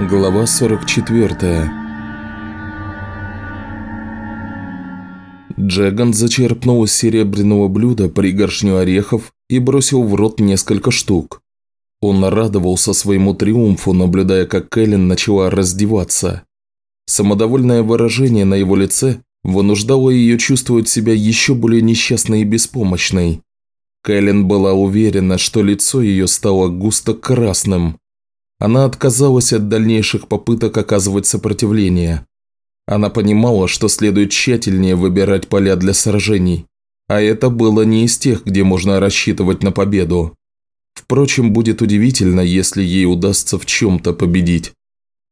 Глава 44 Джеган зачерпнул из серебряного блюда пригоршню орехов и бросил в рот несколько штук. Он радовался своему триумфу, наблюдая, как Кэлен начала раздеваться. Самодовольное выражение на его лице вынуждало ее чувствовать себя еще более несчастной и беспомощной. Кэлен была уверена, что лицо ее стало густо красным. Она отказалась от дальнейших попыток оказывать сопротивление. Она понимала, что следует тщательнее выбирать поля для сражений, а это было не из тех, где можно рассчитывать на победу. Впрочем, будет удивительно, если ей удастся в чем-то победить.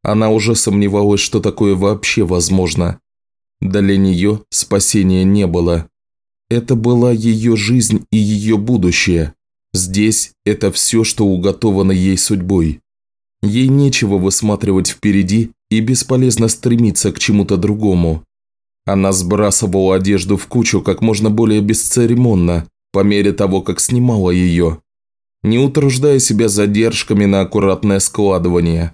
Она уже сомневалась, что такое вообще возможно. Для нее спасения не было. Это была ее жизнь и ее будущее. Здесь это все, что уготовано ей судьбой. Ей нечего высматривать впереди и бесполезно стремиться к чему-то другому. Она сбрасывала одежду в кучу как можно более бесцеремонно, по мере того, как снимала ее, не утруждая себя задержками на аккуратное складывание.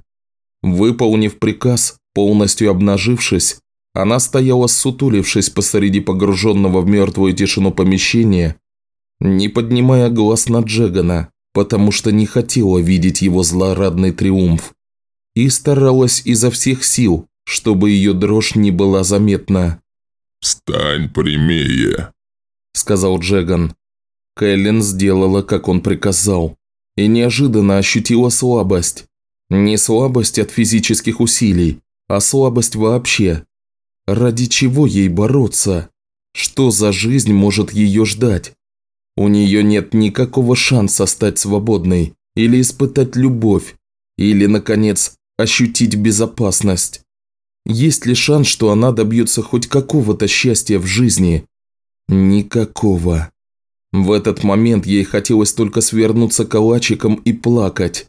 Выполнив приказ, полностью обнажившись, она стояла сутулившись посреди погруженного в мертвую тишину помещения, не поднимая глаз на Джегана, потому что не хотела видеть его злорадный триумф и старалась изо всех сил, чтобы ее дрожь не была заметна. «Встань прямее», – сказал Джеган. Кэлен сделала, как он приказал, и неожиданно ощутила слабость. Не слабость от физических усилий, а слабость вообще. Ради чего ей бороться? Что за жизнь может ее ждать? У нее нет никакого шанса стать свободной или испытать любовь, или, наконец, ощутить безопасность. Есть ли шанс, что она добьется хоть какого-то счастья в жизни? Никакого. В этот момент ей хотелось только свернуться калачиком и плакать.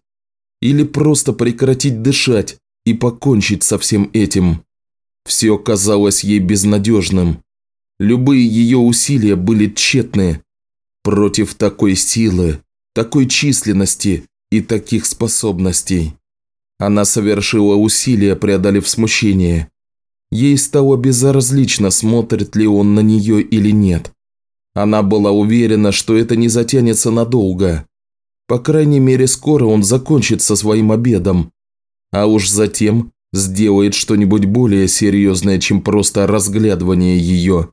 Или просто прекратить дышать и покончить со всем этим. Все казалось ей безнадежным. Любые ее усилия были тщетны. Против такой силы, такой численности и таких способностей. Она совершила усилие, преодолев смущение. Ей стало безразлично, смотрит ли он на нее или нет. Она была уверена, что это не затянется надолго. По крайней мере, скоро он закончит со своим обедом. А уж затем сделает что-нибудь более серьезное, чем просто разглядывание ее.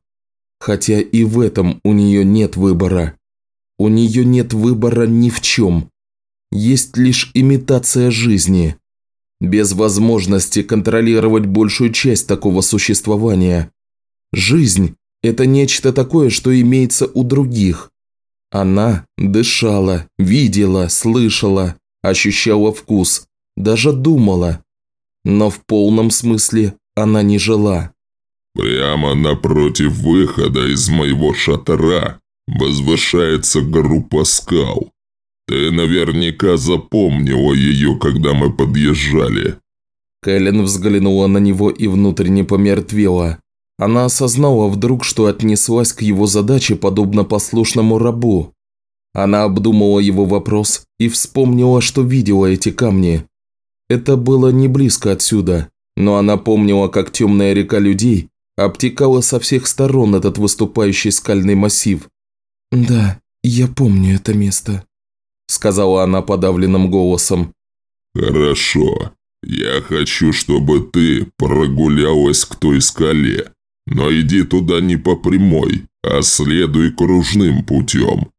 Хотя и в этом у нее нет выбора. У нее нет выбора ни в чем. Есть лишь имитация жизни без возможности контролировать большую часть такого существования. Жизнь – это нечто такое, что имеется у других. Она дышала, видела, слышала, ощущала вкус, даже думала. Но в полном смысле она не жила. «Прямо напротив выхода из моего шатра возвышается группа скал. «Ты наверняка запомнила ее, когда мы подъезжали». Кэлен взглянула на него и внутренне помертвела. Она осознала вдруг, что отнеслась к его задаче подобно послушному рабу. Она обдумала его вопрос и вспомнила, что видела эти камни. Это было не близко отсюда, но она помнила, как темная река людей обтекала со всех сторон этот выступающий скальный массив. «Да, я помню это место», сказала она подавленным голосом. «Хорошо. Я хочу, чтобы ты прогулялась к той скале. Но иди туда не по прямой, а следуй кружным путем.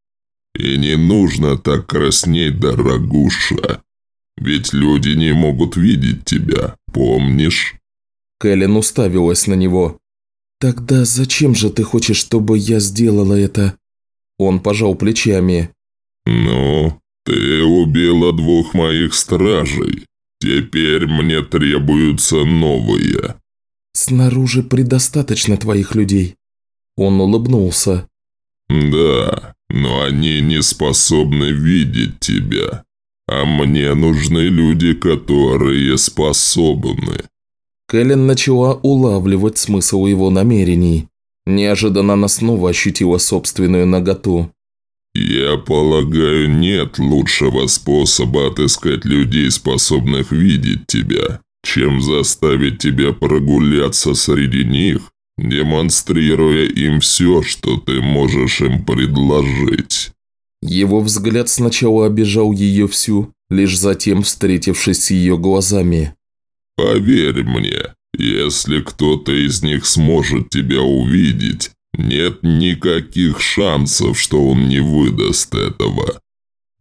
И не нужно так краснеть, дорогуша. Ведь люди не могут видеть тебя, помнишь?» Кэлен уставилась на него. «Тогда зачем же ты хочешь, чтобы я сделала это?» Он пожал плечами. «Ну, «Ты убила двух моих стражей. Теперь мне требуются новые». «Снаружи предостаточно твоих людей». Он улыбнулся. «Да, но они не способны видеть тебя. А мне нужны люди, которые способны». Кэлен начала улавливать смысл его намерений. Неожиданно она снова ощутила собственную наготу. «Я полагаю, нет лучшего способа отыскать людей, способных видеть тебя, чем заставить тебя прогуляться среди них, демонстрируя им все, что ты можешь им предложить». Его взгляд сначала обижал ее всю, лишь затем встретившись с ее глазами. «Поверь мне, если кто-то из них сможет тебя увидеть, нет никаких шансов, что он не выдаст этого.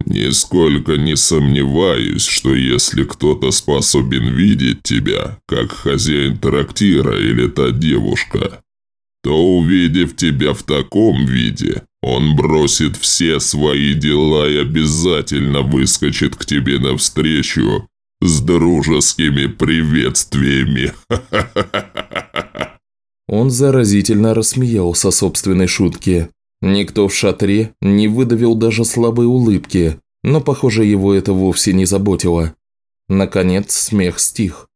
Нисколько не сомневаюсь, что если кто-то способен видеть тебя, как хозяин трактира или та девушка, то, увидев тебя в таком виде, он бросит все свои дела и обязательно выскочит к тебе навстречу с дружескими приветствиями. Он заразительно рассмеялся собственной шутке. Никто в шатре не выдавил даже слабой улыбки, но, похоже, его это вовсе не заботило. Наконец смех стих.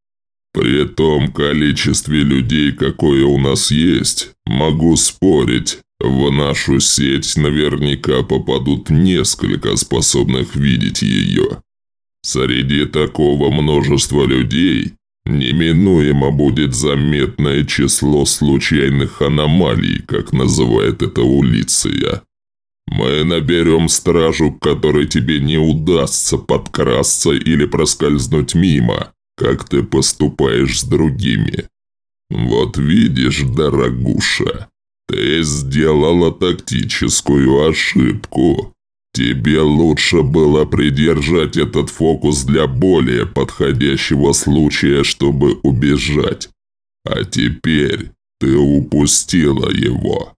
«При том количестве людей, какое у нас есть, могу спорить, в нашу сеть наверняка попадут несколько способных видеть ее. Среди такого множества людей Неминуемо будет заметное число случайных аномалий, как называет это Улиция. Мы наберем стражу, которой тебе не удастся подкрасться или проскользнуть мимо, как ты поступаешь с другими. Вот видишь, дорогуша, ты сделала тактическую ошибку. Тебе лучше было придержать этот фокус для более подходящего случая, чтобы убежать. А теперь ты упустила его.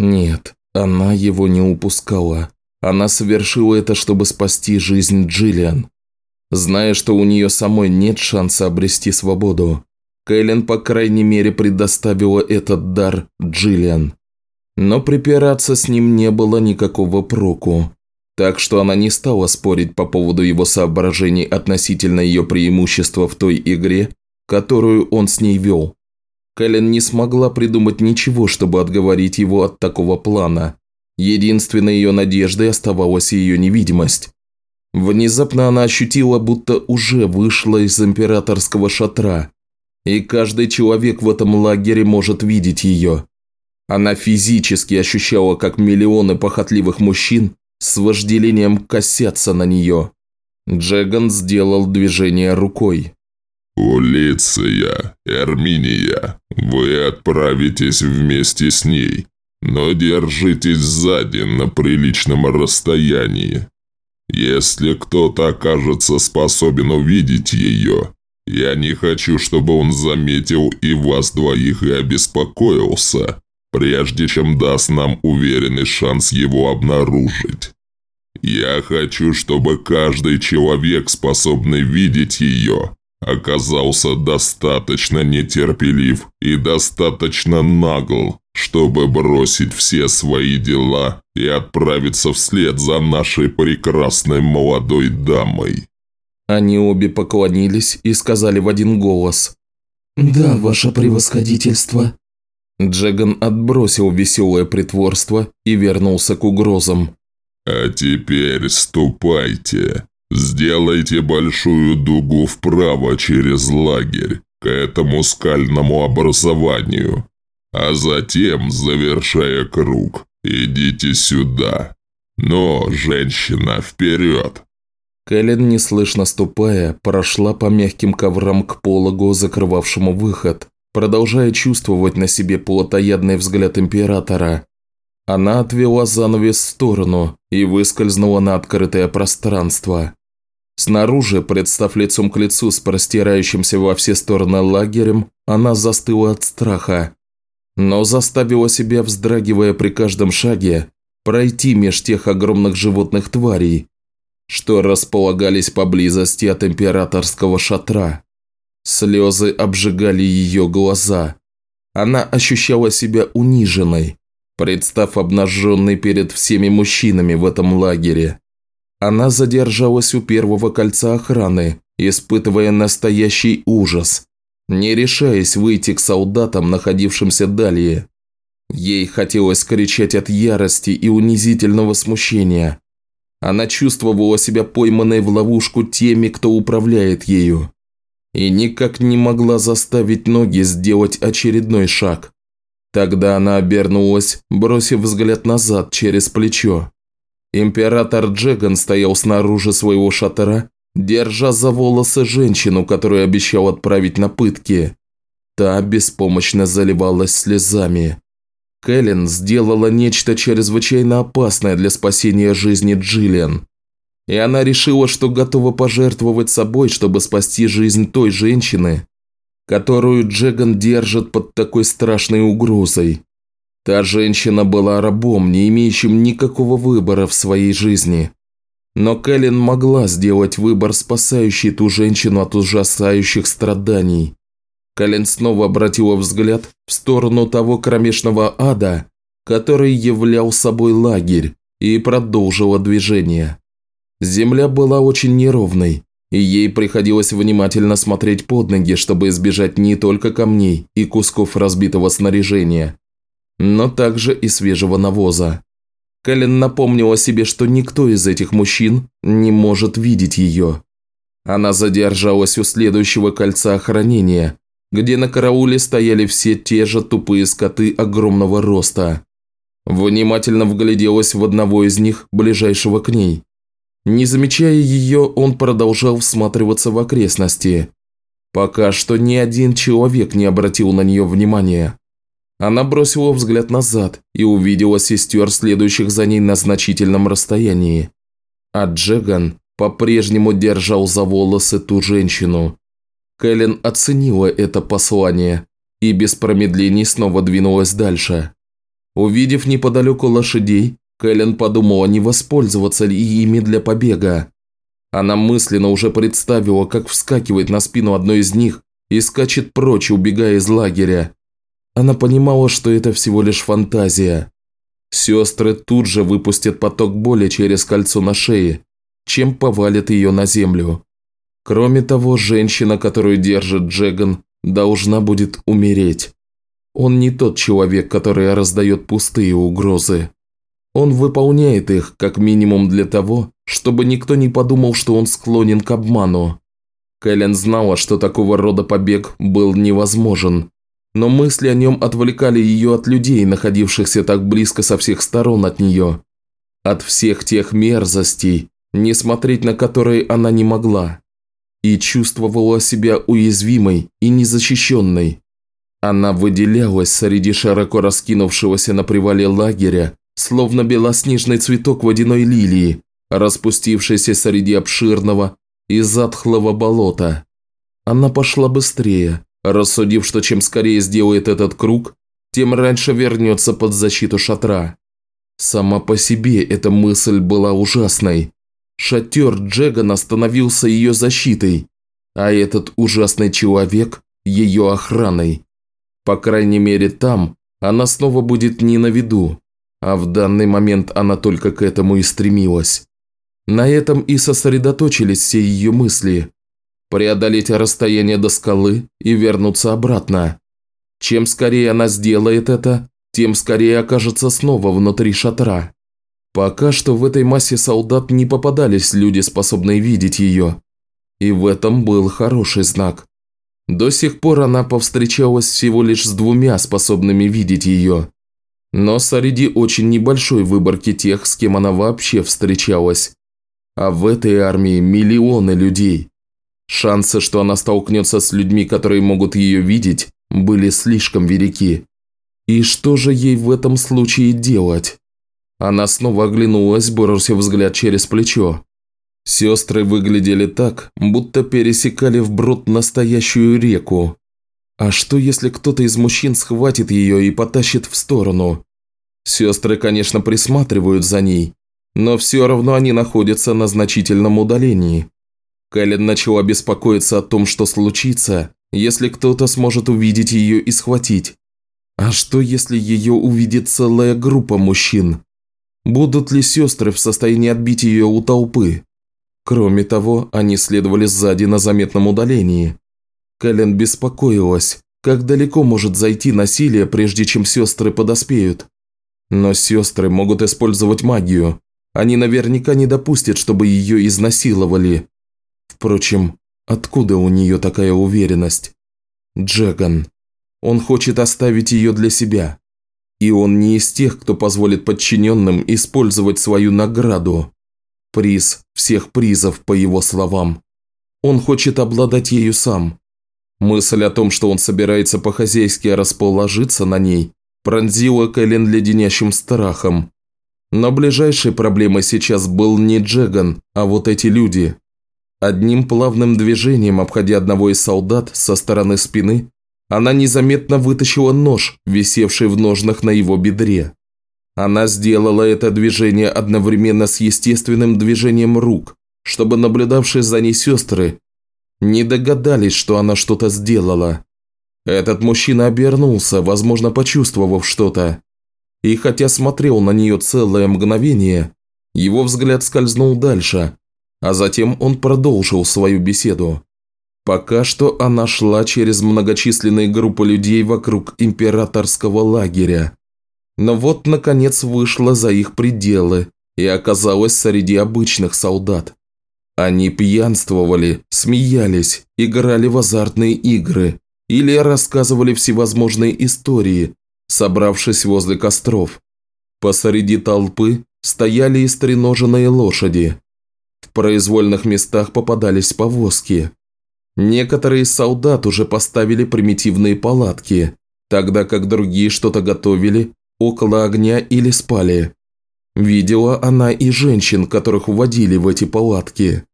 Нет, она его не упускала. Она совершила это, чтобы спасти жизнь Джиллиан. Зная, что у нее самой нет шанса обрести свободу, Кэлен, по крайней мере, предоставила этот дар Джиллиан. Но припираться с ним не было никакого проку так что она не стала спорить по поводу его соображений относительно ее преимущества в той игре, которую он с ней вел. Кэлен не смогла придумать ничего, чтобы отговорить его от такого плана. Единственной ее надеждой оставалась ее невидимость. Внезапно она ощутила, будто уже вышла из императорского шатра, и каждый человек в этом лагере может видеть ее. Она физически ощущала, как миллионы похотливых мужчин с вожделением косятся на нее. Джеган сделал движение рукой. «Улиция, Эрминия, вы отправитесь вместе с ней, но держитесь сзади на приличном расстоянии. Если кто-то окажется способен увидеть ее, я не хочу, чтобы он заметил и вас двоих и обеспокоился прежде чем даст нам уверенный шанс его обнаружить. Я хочу, чтобы каждый человек, способный видеть ее, оказался достаточно нетерпелив и достаточно нагл, чтобы бросить все свои дела и отправиться вслед за нашей прекрасной молодой дамой». Они обе поклонились и сказали в один голос. «Да, ваше превосходительство». Джеган отбросил веселое притворство и вернулся к угрозам. «А теперь ступайте. Сделайте большую дугу вправо через лагерь, к этому скальному образованию. А затем, завершая круг, идите сюда. Но, женщина, вперед!» Кэлен, неслышно ступая, прошла по мягким коврам к пологу, закрывавшему выход, продолжая чувствовать на себе плотоядный взгляд императора. Она отвела занавес в сторону и выскользнула на открытое пространство. Снаружи, представ лицом к лицу с простирающимся во все стороны лагерем, она застыла от страха, но заставила себя, вздрагивая при каждом шаге, пройти меж тех огромных животных тварей, что располагались поблизости от императорского шатра. Слезы обжигали ее глаза. Она ощущала себя униженной, представ обнаженной перед всеми мужчинами в этом лагере. Она задержалась у первого кольца охраны, испытывая настоящий ужас, не решаясь выйти к солдатам, находившимся далее. Ей хотелось кричать от ярости и унизительного смущения. Она чувствовала себя пойманной в ловушку теми, кто управляет ею. И никак не могла заставить ноги сделать очередной шаг. Тогда она обернулась, бросив взгляд назад через плечо. Император Джеган стоял снаружи своего шатра, держа за волосы женщину, которую обещал отправить на пытки. Та беспомощно заливалась слезами. Кэлен сделала нечто чрезвычайно опасное для спасения жизни Джиллиан. И она решила, что готова пожертвовать собой, чтобы спасти жизнь той женщины, которую Джеган держит под такой страшной угрозой. Та женщина была рабом, не имеющим никакого выбора в своей жизни. Но Кэлен могла сделать выбор, спасающий ту женщину от ужасающих страданий. Кэлен снова обратила взгляд в сторону того кромешного ада, который являл собой лагерь, и продолжила движение. Земля была очень неровной, и ей приходилось внимательно смотреть под ноги, чтобы избежать не только камней и кусков разбитого снаряжения, но также и свежего навоза. Кэлен напомнила себе, что никто из этих мужчин не может видеть ее. Она задержалась у следующего кольца охранения, где на карауле стояли все те же тупые скоты огромного роста. Внимательно вгляделась в одного из них, ближайшего к ней. Не замечая ее, он продолжал всматриваться в окрестности. Пока что ни один человек не обратил на нее внимания. Она бросила взгляд назад и увидела сестер, следующих за ней на значительном расстоянии. А Джеган по-прежнему держал за волосы ту женщину. Кэлен оценила это послание и без промедлений снова двинулась дальше. Увидев неподалеку лошадей, Кэлен подумала, не воспользоваться ли ими для побега. Она мысленно уже представила, как вскакивает на спину одной из них и скачет прочь, убегая из лагеря. Она понимала, что это всего лишь фантазия. Сестры тут же выпустят поток боли через кольцо на шее, чем повалят ее на землю. Кроме того, женщина, которую держит Джеган, должна будет умереть. Он не тот человек, который раздает пустые угрозы. Он выполняет их, как минимум для того, чтобы никто не подумал, что он склонен к обману. Кэлен знала, что такого рода побег был невозможен, но мысли о нем отвлекали ее от людей, находившихся так близко со всех сторон от нее. От всех тех мерзостей, не смотреть на которые она не могла. И чувствовала себя уязвимой и незащищенной. Она выделялась среди широко раскинувшегося на привале лагеря, словно белоснежный цветок водяной лилии, распустившийся среди обширного и затхлого болота. Она пошла быстрее, рассудив, что чем скорее сделает этот круг, тем раньше вернется под защиту шатра. Сама по себе эта мысль была ужасной. Шатер Джегана становился ее защитой, а этот ужасный человек – ее охраной. По крайней мере там она снова будет не на виду, а в данный момент она только к этому и стремилась. На этом и сосредоточились все ее мысли, преодолеть расстояние до скалы и вернуться обратно. Чем скорее она сделает это, тем скорее окажется снова внутри шатра. Пока что в этой массе солдат не попадались люди, способные видеть ее. И в этом был хороший знак. До сих пор она повстречалась всего лишь с двумя способными видеть ее. Но среди очень небольшой выборки тех, с кем она вообще встречалась. А в этой армии миллионы людей. Шансы, что она столкнется с людьми, которые могут ее видеть, были слишком велики. И что же ей в этом случае делать? Она снова оглянулась, бросив взгляд через плечо. Сестры выглядели так, будто пересекали вброд настоящую реку. А что, если кто-то из мужчин схватит ее и потащит в сторону? Сестры, конечно, присматривают за ней, но все равно они находятся на значительном удалении. Кэлен начала беспокоиться о том, что случится, если кто-то сможет увидеть ее и схватить. А что, если ее увидит целая группа мужчин? Будут ли сестры в состоянии отбить ее у толпы? Кроме того, они следовали сзади на заметном удалении. Кэлен беспокоилась, Как далеко может зайти насилие, прежде чем сестры подоспеют? Но сестры могут использовать магию. Они наверняка не допустят, чтобы ее изнасиловали. Впрочем, откуда у нее такая уверенность? Джеган. Он хочет оставить ее для себя. И он не из тех, кто позволит подчиненным использовать свою награду. Приз всех призов, по его словам. Он хочет обладать ею сам. Мысль о том, что он собирается по-хозяйски расположиться на ней, пронзила Кэлен леденящим страхом. Но ближайшей проблемой сейчас был не Джеган, а вот эти люди. Одним плавным движением, обходя одного из солдат со стороны спины, она незаметно вытащила нож, висевший в ножнах на его бедре. Она сделала это движение одновременно с естественным движением рук, чтобы наблюдавшие за ней сестры не догадались, что она что-то сделала. Этот мужчина обернулся, возможно, почувствовав что-то. И хотя смотрел на нее целое мгновение, его взгляд скользнул дальше, а затем он продолжил свою беседу. Пока что она шла через многочисленные группы людей вокруг императорского лагеря. Но вот, наконец, вышла за их пределы и оказалась среди обычных солдат. Они пьянствовали, смеялись, играли в азартные игры или рассказывали всевозможные истории, собравшись возле костров. Посреди толпы стояли истреноженные лошади. В произвольных местах попадались повозки. Некоторые солдат уже поставили примитивные палатки, тогда как другие что-то готовили около огня или спали. Видела она и женщин, которых вводили в эти палатки.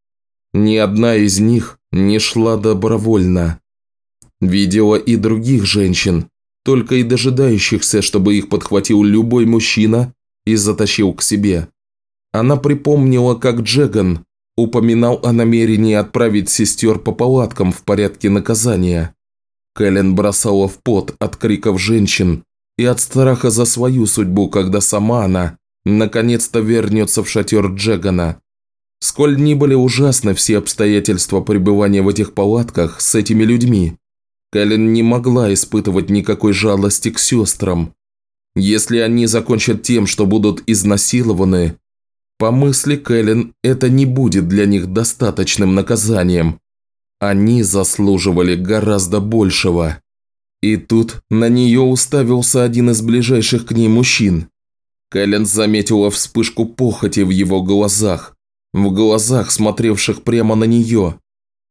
Ни одна из них не шла добровольно. Видела и других женщин, только и дожидающихся, чтобы их подхватил любой мужчина и затащил к себе. Она припомнила, как Джеган упоминал о намерении отправить сестер по палаткам в порядке наказания. Кэлен бросала в пот от криков женщин и от страха за свою судьбу, когда сама она наконец-то вернется в шатер Джегана. Сколь ни были ужасны все обстоятельства пребывания в этих палатках с этими людьми, Кэлен не могла испытывать никакой жалости к сестрам. Если они закончат тем, что будут изнасилованы, по мысли Кэлен, это не будет для них достаточным наказанием. Они заслуживали гораздо большего. И тут на нее уставился один из ближайших к ней мужчин. Кэлен заметила вспышку похоти в его глазах, в глазах, смотревших прямо на нее.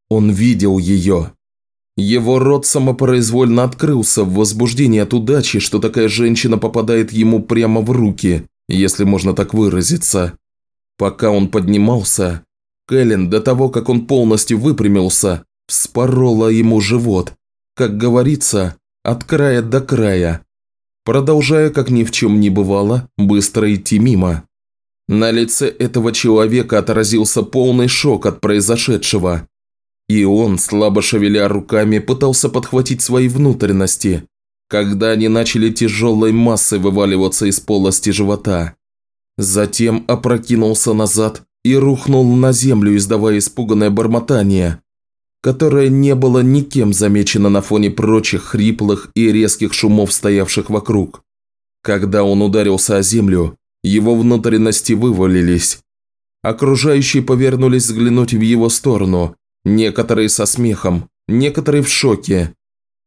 Он видел ее. Его рот самопроизвольно открылся в возбуждении от удачи, что такая женщина попадает ему прямо в руки, если можно так выразиться. Пока он поднимался, Кэлен, до того, как он полностью выпрямился, вспорола ему живот, как говорится, от края до края, продолжая, как ни в чем не бывало, быстро идти мимо. На лице этого человека отразился полный шок от произошедшего. И он, слабо шевеля руками, пытался подхватить свои внутренности, когда они начали тяжелой массой вываливаться из полости живота. Затем опрокинулся назад и рухнул на землю, издавая испуганное бормотание, которое не было никем замечено на фоне прочих хриплых и резких шумов, стоявших вокруг. Когда он ударился о землю, его внутренности вывалились. Окружающие повернулись взглянуть в его сторону, некоторые со смехом, некоторые в шоке.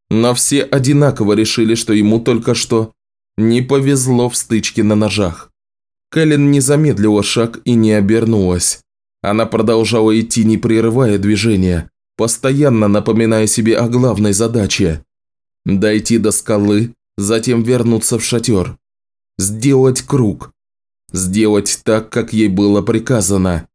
Но все одинаково решили, что ему только что не повезло в стычке на ножах. Кэлен не замедлила шаг и не обернулась. Она продолжала идти, не прерывая движения, постоянно напоминая себе о главной задаче – дойти до скалы, затем вернуться в шатер, сделать круг, сделать так, как ей было приказано.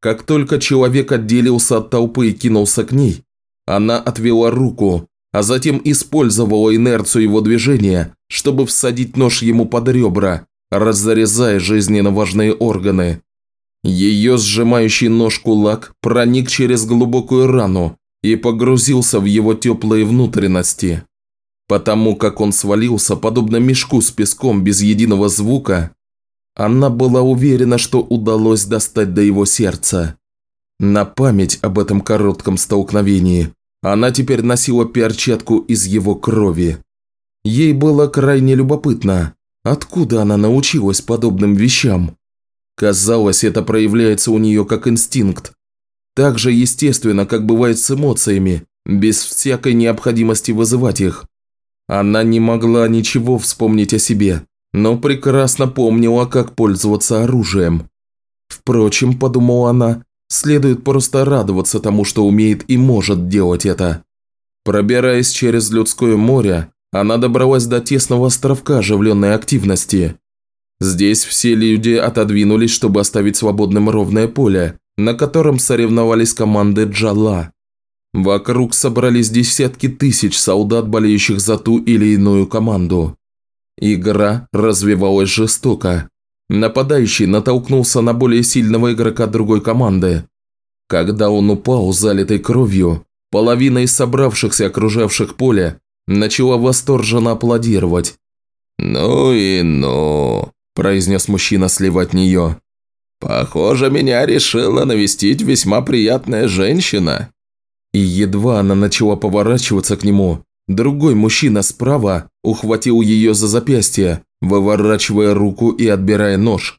Как только человек отделился от толпы и кинулся к ней, она отвела руку, а затем использовала инерцию его движения, чтобы всадить нож ему под ребра, разрезая жизненно важные органы. Ее сжимающий нож кулак проник через глубокую рану и погрузился в его теплые внутренности. Потому как он свалился, подобно мешку с песком без единого звука, она была уверена, что удалось достать до его сердца. На память об этом коротком столкновении Она теперь носила перчатку из его крови. Ей было крайне любопытно, откуда она научилась подобным вещам. Казалось, это проявляется у нее как инстинкт. Так же естественно, как бывает с эмоциями, без всякой необходимости вызывать их. Она не могла ничего вспомнить о себе, но прекрасно помнила, как пользоваться оружием. Впрочем, подумала она, следует просто радоваться тому, что умеет и может делать это. Пробираясь через людское море, она добралась до тесного островка оживленной активности. Здесь все люди отодвинулись, чтобы оставить свободным ровное поле, на котором соревновались команды Джала. Вокруг собрались десятки тысяч солдат, болеющих за ту или иную команду. Игра развивалась жестоко. Нападающий натолкнулся на более сильного игрока другой команды. Когда он упал, залитой кровью, половина из собравшихся окружавших поле начала восторженно аплодировать. «Ну и ну», – произнес мужчина слева от нее. «Похоже, меня решила навестить весьма приятная женщина». И едва она начала поворачиваться к нему, другой мужчина справа ухватил ее за запястье, выворачивая руку и отбирая нож.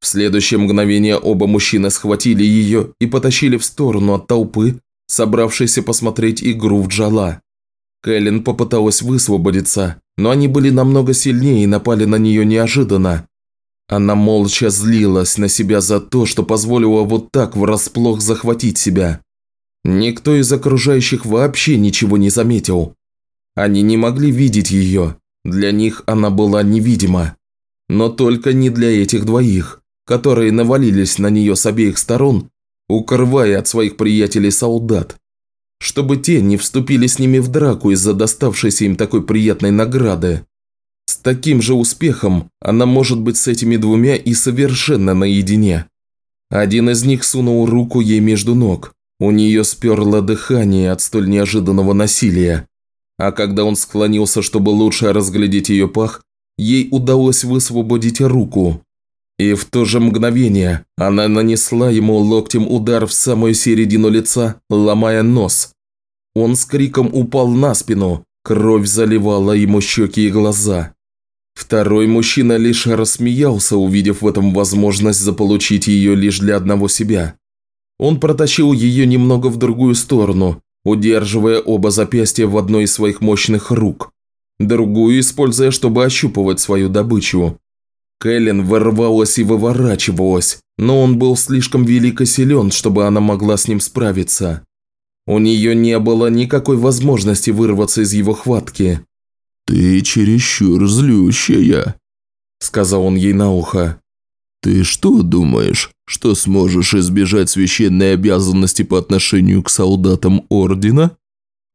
В следующее мгновение оба мужчины схватили ее и потащили в сторону от толпы, собравшейся посмотреть игру в джала. Кэлен попыталась высвободиться, но они были намного сильнее и напали на нее неожиданно. Она молча злилась на себя за то, что позволила вот так врасплох захватить себя. Никто из окружающих вообще ничего не заметил. Они не могли видеть ее, для них она была невидима. Но только не для этих двоих, которые навалились на нее с обеих сторон, укрывая от своих приятелей солдат. Чтобы те не вступили с ними в драку из-за доставшейся им такой приятной награды. С таким же успехом она может быть с этими двумя и совершенно наедине. Один из них сунул руку ей между ног, у нее сперло дыхание от столь неожиданного насилия. А когда он склонился, чтобы лучше разглядеть ее пах, ей удалось высвободить руку. И в то же мгновение она нанесла ему локтем удар в самую середину лица, ломая нос. Он с криком упал на спину, кровь заливала ему щеки и глаза. Второй мужчина лишь рассмеялся, увидев в этом возможность заполучить ее лишь для одного себя. Он протащил ее немного в другую сторону, удерживая оба запястья в одной из своих мощных рук, другую используя, чтобы ощупывать свою добычу. Кэлен вырвалась и выворачивалась, но он был слишком велик и силен, чтобы она могла с ним справиться. У нее не было никакой возможности вырваться из его хватки. «Ты чересчур злющая», – сказал он ей на ухо. «Ты что думаешь, что сможешь избежать священной обязанности по отношению к солдатам Ордена?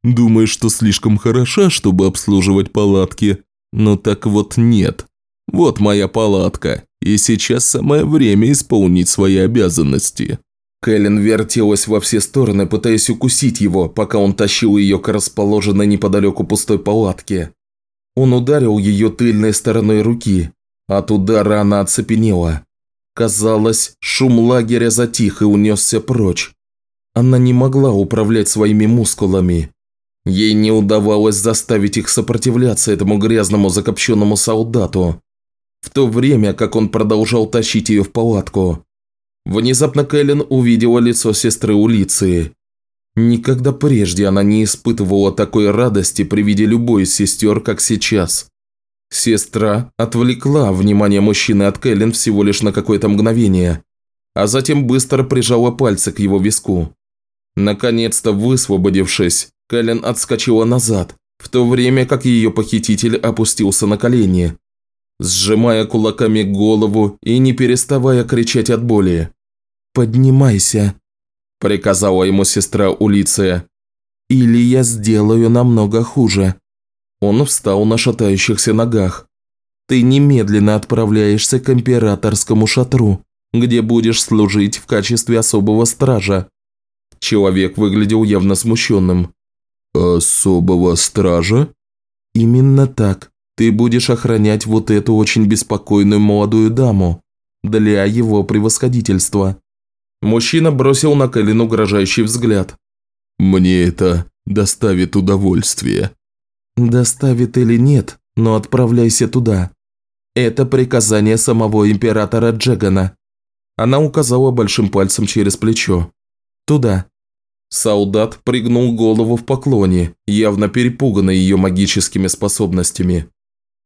Думаешь, что слишком хороша, чтобы обслуживать палатки? Ну так вот нет. Вот моя палатка, и сейчас самое время исполнить свои обязанности». Кэлен вертелась во все стороны, пытаясь укусить его, пока он тащил ее к расположенной неподалеку пустой палатке. Он ударил ее тыльной стороной руки. От удара она оцепенела. Казалось, шум лагеря затих и унесся прочь. Она не могла управлять своими мускулами. Ей не удавалось заставить их сопротивляться этому грязному закопченному солдату, в то время как он продолжал тащить ее в палатку. Внезапно Кэлен увидела лицо сестры Улиции. Никогда прежде она не испытывала такой радости при виде любой из сестер, как сейчас. Сестра отвлекла внимание мужчины от Кэлен всего лишь на какое-то мгновение, а затем быстро прижала пальцы к его виску. Наконец-то высвободившись, Кэлен отскочила назад, в то время как ее похититель опустился на колени, сжимая кулаками голову и не переставая кричать от боли. «Поднимайся», – приказала ему сестра Улиция, – «или я сделаю намного хуже». Он встал на шатающихся ногах. «Ты немедленно отправляешься к императорскому шатру, где будешь служить в качестве особого стража». Человек выглядел явно смущенным. «Особого стража?» «Именно так. Ты будешь охранять вот эту очень беспокойную молодую даму для его превосходительства». Мужчина бросил на Кэлен угрожающий взгляд. «Мне это доставит удовольствие». «Доставит или нет, но отправляйся туда. Это приказание самого императора Джегана». Она указала большим пальцем через плечо. «Туда». Солдат пригнул голову в поклоне, явно перепуганный ее магическими способностями.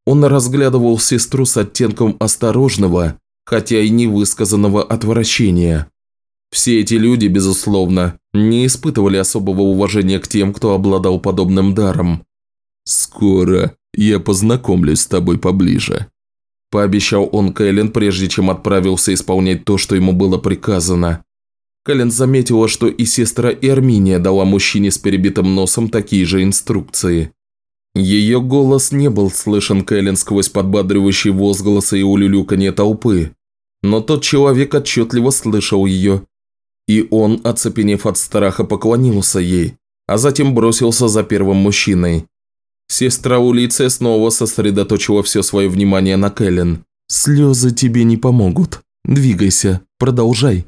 Он разглядывал сестру с оттенком осторожного, хотя и невысказанного отвращения. Все эти люди, безусловно, не испытывали особого уважения к тем, кто обладал подобным даром. «Скоро я познакомлюсь с тобой поближе», – пообещал он Кэлен, прежде чем отправился исполнять то, что ему было приказано. Кэлен заметила, что и сестра Эрминия дала мужчине с перебитым носом такие же инструкции. Ее голос не был слышен Кэлен сквозь подбадривающие возгласы и улюлюканье толпы, но тот человек отчетливо слышал ее. И он, оцепенев от страха, поклонился ей, а затем бросился за первым мужчиной. Сестра Улиция снова сосредоточила все свое внимание на Кэлен. «Слезы тебе не помогут. Двигайся, продолжай».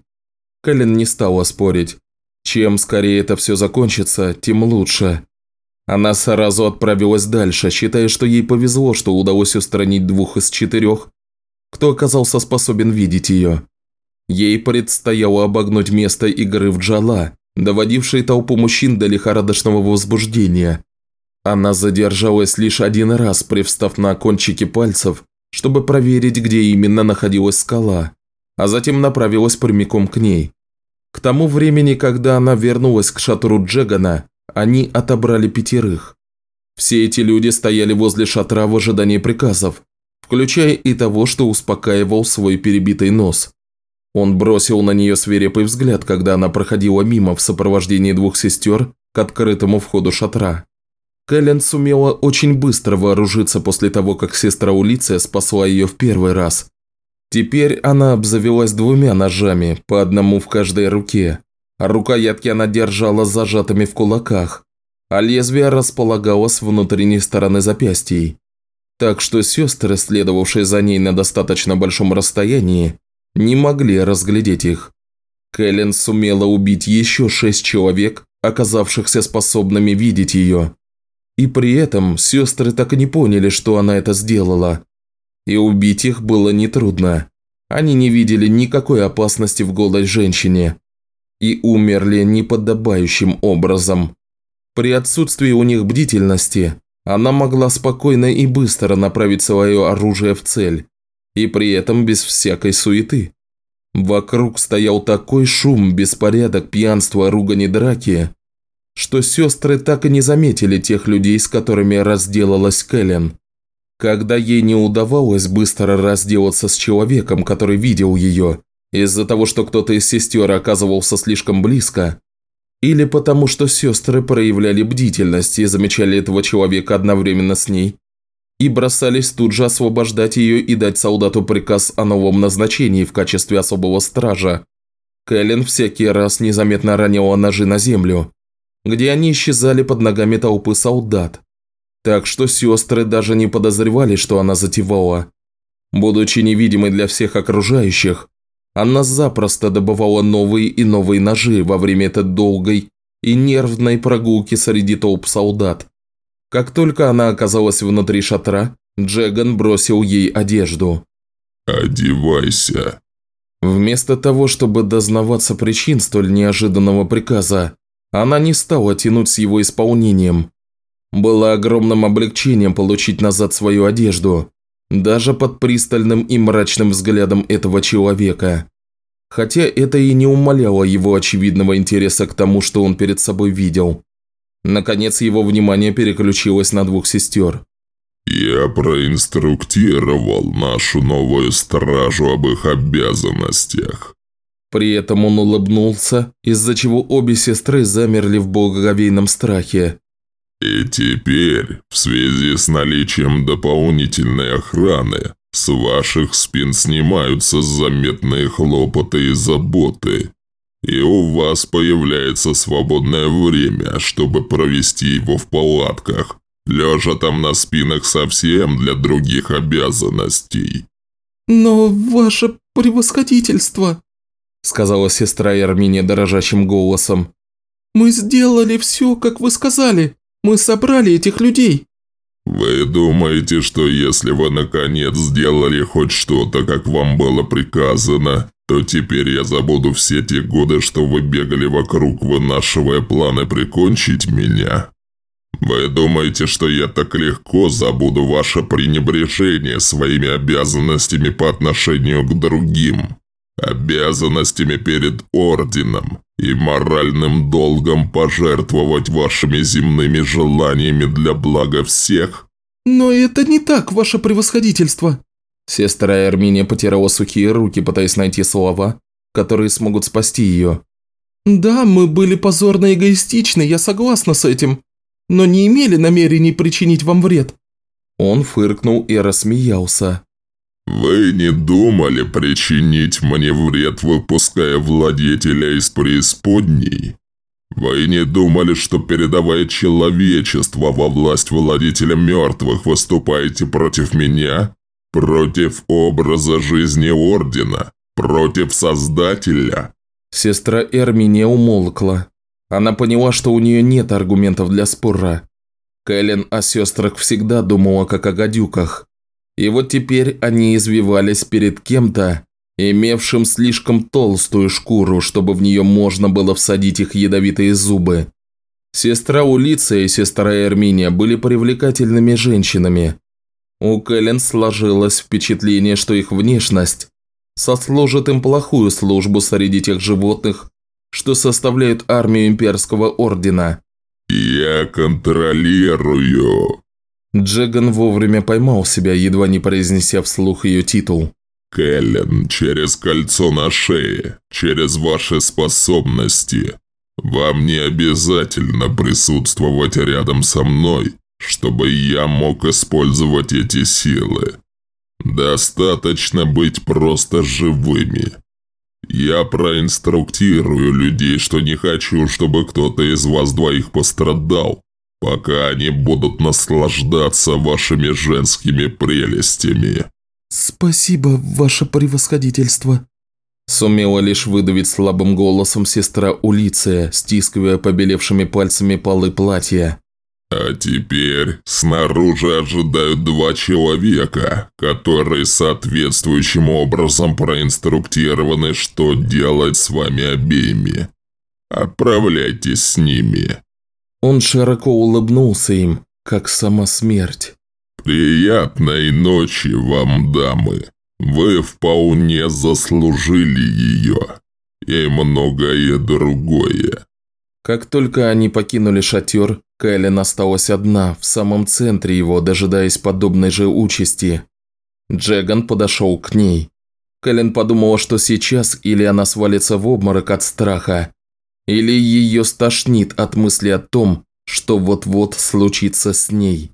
Кэлен не стала спорить. Чем скорее это все закончится, тем лучше. Она сразу отправилась дальше, считая, что ей повезло, что удалось устранить двух из четырех, кто оказался способен видеть ее. Ей предстояло обогнуть место игры в джала, доводившей толпу мужчин до лихорадочного возбуждения. Она задержалась лишь один раз, привстав на кончики пальцев, чтобы проверить, где именно находилась скала, а затем направилась прямиком к ней. К тому времени, когда она вернулась к шатру Джегана, они отобрали пятерых. Все эти люди стояли возле шатра в ожидании приказов, включая и того, что успокаивал свой перебитый нос. Он бросил на нее свирепый взгляд, когда она проходила мимо в сопровождении двух сестер к открытому входу шатра. Кэлен сумела очень быстро вооружиться после того, как сестра Улиция спасла ее в первый раз. Теперь она обзавелась двумя ножами, по одному в каждой руке, Рукоятки она держала зажатыми в кулаках, а лезвие располагалось внутренней стороны запястий. Так что сестры, следовавшие за ней на достаточно большом расстоянии, не могли разглядеть их. Кэлен сумела убить еще шесть человек, оказавшихся способными видеть ее. И при этом сестры так и не поняли, что она это сделала. И убить их было нетрудно. Они не видели никакой опасности в голой женщине и умерли неподобающим образом. При отсутствии у них бдительности она могла спокойно и быстро направить свое оружие в цель, и при этом без всякой суеты. Вокруг стоял такой шум, беспорядок, пьянство, ругань и драки, что сестры так и не заметили тех людей, с которыми разделалась Кэлен. Когда ей не удавалось быстро разделаться с человеком, который видел ее, из-за того, что кто-то из сестер оказывался слишком близко, или потому что сестры проявляли бдительность и замечали этого человека одновременно с ней, и бросались тут же освобождать ее и дать солдату приказ о новом назначении в качестве особого стража. Кэлен всякий раз незаметно роняла ножи на землю, где они исчезали под ногами толпы солдат. Так что сестры даже не подозревали, что она затевала. Будучи невидимой для всех окружающих, она запросто добывала новые и новые ножи во время этой долгой и нервной прогулки среди толп солдат. Как только она оказалась внутри шатра, Джеган бросил ей одежду. «Одевайся». Вместо того, чтобы дознаваться причин столь неожиданного приказа, она не стала тянуть с его исполнением. Было огромным облегчением получить назад свою одежду, даже под пристальным и мрачным взглядом этого человека. Хотя это и не умаляло его очевидного интереса к тому, что он перед собой видел. Наконец его внимание переключилось на двух сестер. «Я проинструктировал нашу новую стражу об их обязанностях». При этом он улыбнулся, из-за чего обе сестры замерли в благоговейном страхе. И теперь, в связи с наличием дополнительной охраны, с ваших спин снимаются заметные хлопоты и заботы. И у вас появляется свободное время, чтобы провести его в палатках, лежа там на спинах совсем для других обязанностей. «Но ваше превосходительство», – сказала сестра Эрминия дрожащим голосом. Мы сделали все, как вы сказали. Мы собрали этих людей». «Вы думаете, что если вы наконец сделали хоть что-то, как вам было приказано, то теперь я забуду все те годы, что вы бегали вокруг, вынашивая планы прикончить меня? Вы думаете, что я так легко забуду ваше пренебрежение своими обязанностями по отношению к другим? Обязанностями перед Орденом и моральным долгом пожертвовать вашими земными желаниями для блага всех? Но это не так, ваше превосходительство. Сестра Эрминия потирала сухие руки, пытаясь найти слова, которые смогут спасти ее. «Да, мы были позорно эгоистичны, я согласна с этим, но не имели намерений причинить вам вред». Он фыркнул и рассмеялся. «Вы не думали причинить мне вред, выпуская владетеля из преисподней? Вы не думали, что, передавая человечество во власть владетеля мертвых, выступаете против меня? Против образа жизни Ордена? Против Создателя?» Сестра Эрминия умолкла. Она поняла, что у нее нет аргументов для спора. Кэлен о сестрах всегда думала, как о гадюках. И вот теперь они извивались перед кем-то, имевшим слишком толстую шкуру, чтобы в нее можно было всадить их ядовитые зубы. Сестра Улиция и сестра Эрминия были привлекательными женщинами, у Кэлен сложилось впечатление, что их внешность сослужит им плохую службу среди тех животных, что составляют армию имперского ордена. «Я контролирую». Джеган вовремя поймал себя, едва не произнеся вслух ее титул. «Кэлен, через кольцо на шее, через ваши способности. Вам не обязательно присутствовать рядом со мной, чтобы я мог использовать эти силы. Достаточно быть просто живыми. Я проинструктирую людей, что не хочу, чтобы кто-то из вас двоих пострадал, пока они будут наслаждаться вашими женскими прелестями». «Спасибо, ваше превосходительство», Сумела лишь выдавить слабым голосом сестра Улиция, стискивая побелевшими пальцами полы платья. А теперь снаружи ожидают два человека, которые соответствующим образом проинструктированы, что делать с вами обеими. Отправляйтесь с ними». Он широко улыбнулся им, как сама смерть. «Приятной ночи вам, дамы. Вы вполне заслужили ее. И многое другое». Как только они покинули шатер, Кэлен осталась одна, в самом центре его, дожидаясь подобной же участи. Джеган подошел к ней. Кэлен подумала, что сейчас или она свалится в обморок от страха, или ее стошнит от мысли о том, что вот-вот случится с ней.